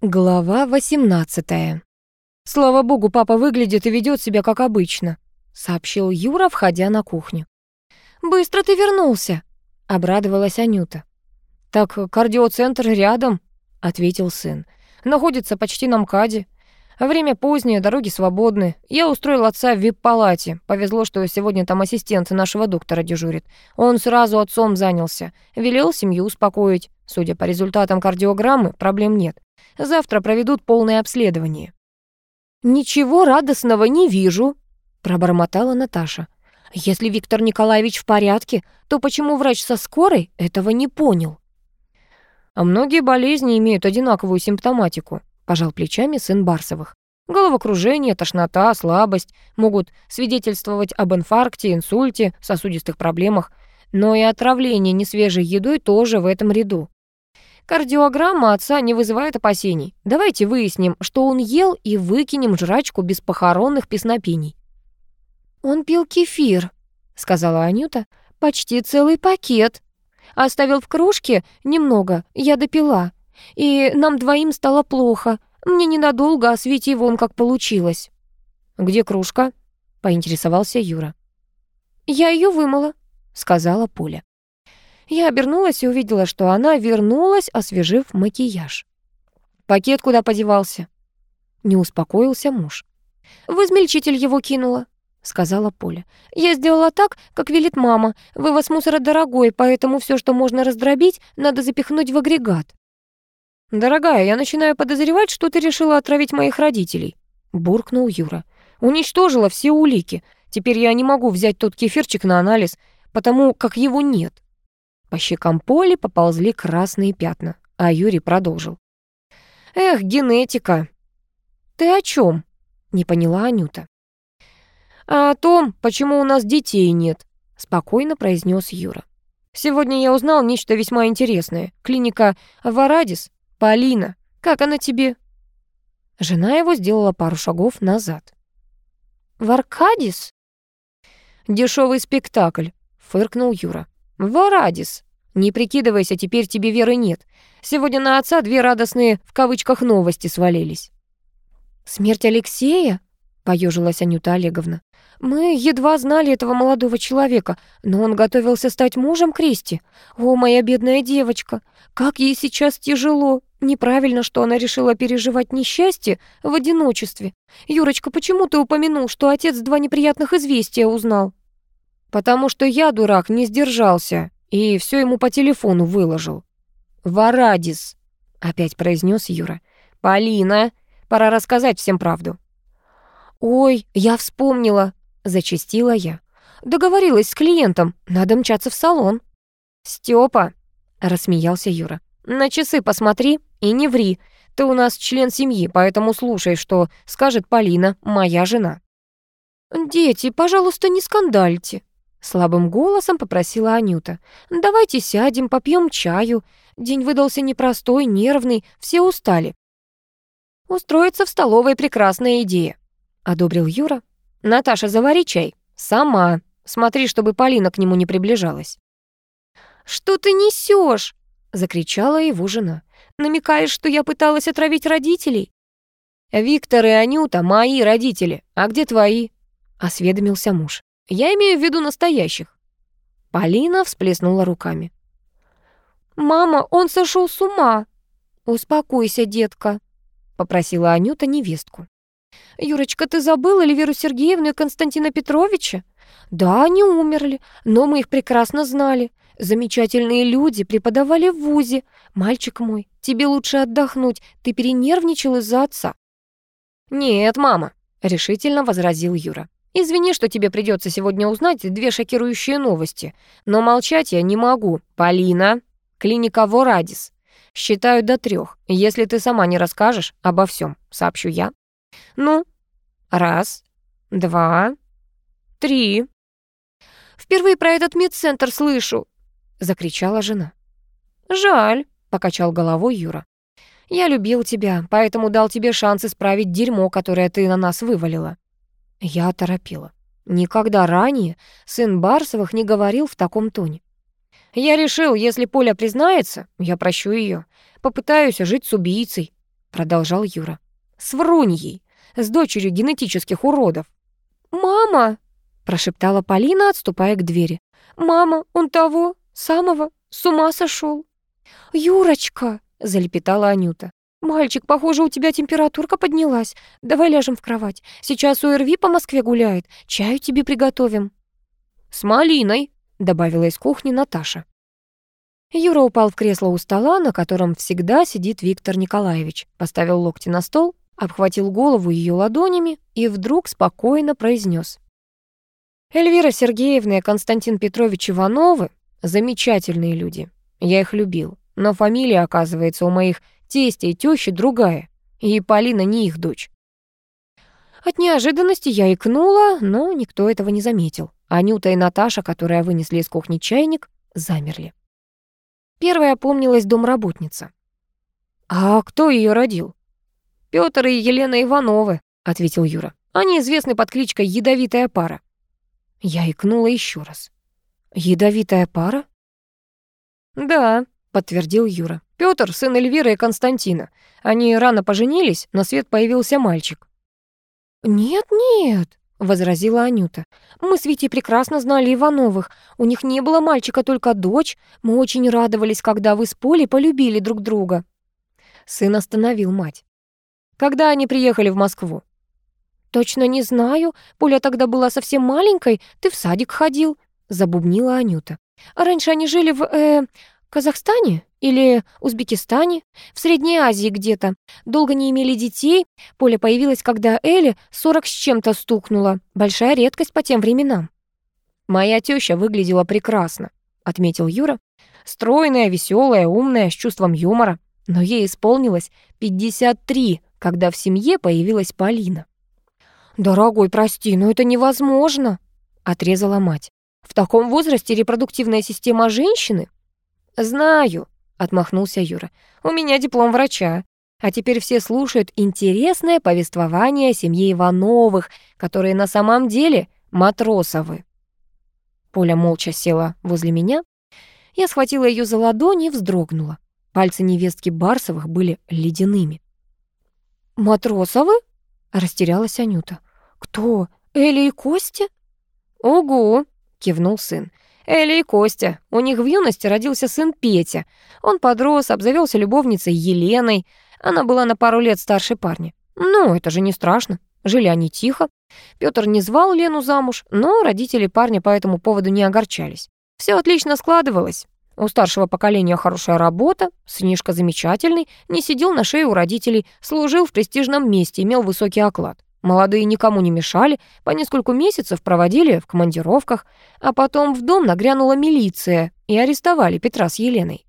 Глава 18. Слава богу, папа выглядит и ведет себя как обычно, сообщил Юра, входя на кухню. Быстро ты вернулся, обрадовалась Анюта. Так кардиоцентр рядом, ответил сын. Находится почти на МКАДе. Время позднее, дороги свободны. Я устроил отца в вип-палате. Повезло, что сегодня там ассистент нашего доктора дежурит. Он сразу отцом занялся. Велел семью успокоить. Судя по результатам кардиограммы, проблем нет. Завтра проведут полное обследование». «Ничего радостного не вижу», — пробормотала Наташа. «Если Виктор Николаевич в порядке, то почему врач со скорой этого не понял?» «А многие болезни имеют одинаковую симптоматику», — пожал плечами сын Барсовых. Головокружение, тошнота, слабость могут свидетельствовать об инфаркте, инсульте, сосудистых проблемах, но и отравление несвежей едой тоже в этом ряду. Кардиограмма отца не вызывает опасений. Давайте выясним, что он ел, и выкинем жрачку без похоронных песнопений». «Он пил кефир», — сказала Анюта. «Почти целый пакет. Оставил в кружке немного, я допила. И нам двоим стало плохо. Мне ненадолго, а свети вон как получилось». «Где кружка?» — поинтересовался Юра. «Я ее вымыла», — сказала Пуля. Я обернулась и увидела, что она вернулась, освежив макияж. «Пакет куда подевался?» Не успокоился муж. «В измельчитель его кинула», — сказала Поля. «Я сделала так, как велит мама. Вывоз мусора дорогой, поэтому все, что можно раздробить, надо запихнуть в агрегат». «Дорогая, я начинаю подозревать, что ты решила отравить моих родителей», — буркнул Юра. «Уничтожила все улики. Теперь я не могу взять тот кефирчик на анализ, потому как его нет». По щекам Поли поползли красные пятна, а Юрий продолжил. «Эх, генетика!» «Ты о чем? не поняла Анюта. «А о том, почему у нас детей нет», — спокойно произнес Юра. «Сегодня я узнал нечто весьма интересное. Клиника Варадис. Полина. Как она тебе?» Жена его сделала пару шагов назад. «Варкадис?» «Дешевый спектакль», — фыркнул Юра. «Варадис. Не прикидывайся, теперь тебе веры нет. Сегодня на отца две радостные в кавычках новости свалились». «Смерть Алексея?» — поежилась Анюта Олеговна. «Мы едва знали этого молодого человека, но он готовился стать мужем Кристи. О, моя бедная девочка, как ей сейчас тяжело. Неправильно, что она решила переживать несчастье в одиночестве. Юрочка, почему ты упомянул, что отец два неприятных известия узнал?» Потому что я, дурак, не сдержался и все ему по телефону выложил. «Варадис», — опять произнес Юра. «Полина, пора рассказать всем правду». «Ой, я вспомнила», — зачастила я. «Договорилась с клиентом, надо мчаться в салон». «Стёпа», — рассмеялся Юра, — «на часы посмотри и не ври. Ты у нас член семьи, поэтому слушай, что скажет Полина, моя жена». «Дети, пожалуйста, не скандальте», Слабым голосом попросила Анюта. «Давайте сядем, попьем чаю. День выдался непростой, нервный, все устали». «Устроиться в столовой — прекрасная идея», — одобрил Юра. «Наташа, завари чай. Сама. Смотри, чтобы Полина к нему не приближалась». «Что ты несешь? закричала его жена. «Намекаешь, что я пыталась отравить родителей?» «Виктор и Анюта — мои родители. А где твои?» — осведомился муж. Я имею в виду настоящих». Полина всплеснула руками. «Мама, он сошел с ума!» «Успокойся, детка», — попросила Анюта невестку. «Юрочка, ты забыла Эльвиру Сергеевну и Константина Петровича? Да, они умерли, но мы их прекрасно знали. Замечательные люди, преподавали в ВУЗе. Мальчик мой, тебе лучше отдохнуть, ты перенервничал из-за отца». «Нет, мама», — решительно возразил Юра. Извини, что тебе придется сегодня узнать две шокирующие новости, но молчать я не могу. Полина, клиника Ворадис. Считаю до трех. Если ты сама не расскажешь обо всем, сообщу я. Ну, раз, два, три. Впервые про этот медцентр слышу, закричала жена. Жаль, покачал головой Юра. Я любил тебя, поэтому дал тебе шанс исправить дерьмо, которое ты на нас вывалила. Я торопила. Никогда ранее сын Барсовых не говорил в таком тоне. Я решил, если Поля признается, я прощу ее. Попытаюсь жить с убийцей. продолжал Юра. «С Вруньей, с дочерью генетических уродов». «Мама!» — прошептала Полина, отступая к двери. «Мама, он того, самого, с ума сошел. «Юрочка!» — залепетала Анюта. «Мальчик, похоже, у тебя температурка поднялась. Давай ляжем в кровать. Сейчас УРВИ по Москве гуляет. Чаю тебе приготовим». «С малиной», — добавила из кухни Наташа. Юра упал в кресло у стола, на котором всегда сидит Виктор Николаевич, поставил локти на стол, обхватил голову ее ладонями и вдруг спокойно произнес: «Эльвира Сергеевна и Константин Петрович Ивановы — замечательные люди. Я их любил, но фамилия, оказывается, у моих тестя и тещи другая, и Полина не их дочь». От неожиданности я икнула, но никто этого не заметил. Анюта и Наташа, которые вынесли из кухни чайник, замерли. Первая опомнилась домработница. «А кто ее родил?» «Пётр и Елена Ивановы», — ответил Юра. «Они известны под кличкой «Ядовитая пара». Я икнула еще раз. «Ядовитая пара?» «Да», — подтвердил Юра. «Пётр — сын Эльвиры и Константина. Они рано поженились, на свет появился мальчик». «Нет-нет», — возразила Анюта. «Мы с Витей прекрасно знали Ивановых. У них не было мальчика, только дочь. Мы очень радовались, когда вы с Полей полюбили друг друга». Сын остановил мать. «Когда они приехали в Москву?» «Точно не знаю. Поля тогда была совсем маленькой. Ты в садик ходил», — забубнила Анюта. «Раньше они жили в, э, Казахстане или Узбекистане, в Средней Азии где-то. Долго не имели детей. Поля появилась, когда Элли сорок с чем-то стукнула. Большая редкость по тем временам. «Моя теща выглядела прекрасно», — отметил Юра. «Стройная, веселая, умная, с чувством юмора. Но ей исполнилось 53, когда в семье появилась Полина». «Дорогой, прости, но это невозможно», — отрезала мать. «В таком возрасте репродуктивная система женщины «Знаю», — отмахнулся Юра. «У меня диплом врача. А теперь все слушают интересное повествование о семье Ивановых, которые на самом деле матросовы». Поля молча села возле меня. Я схватила ее за ладони и вздрогнула. Пальцы невестки Барсовых были ледяными. «Матросовы?» — растерялась Анюта. «Кто? Эля и Костя?» «Угу», — кивнул сын. Эля и Костя. У них в юности родился сын Петя. Он подрос, обзавелся любовницей Еленой. Она была на пару лет старше парня. Ну, это же не страшно. Жили они тихо. Пётр не звал Лену замуж, но родители парня по этому поводу не огорчались. Все отлично складывалось. У старшего поколения хорошая работа, сынишка замечательный, не сидел на шее у родителей, служил в престижном месте, имел высокий оклад. Молодые никому не мешали, по нескольку месяцев проводили в командировках, а потом в дом нагрянула милиция и арестовали Петра с Еленой.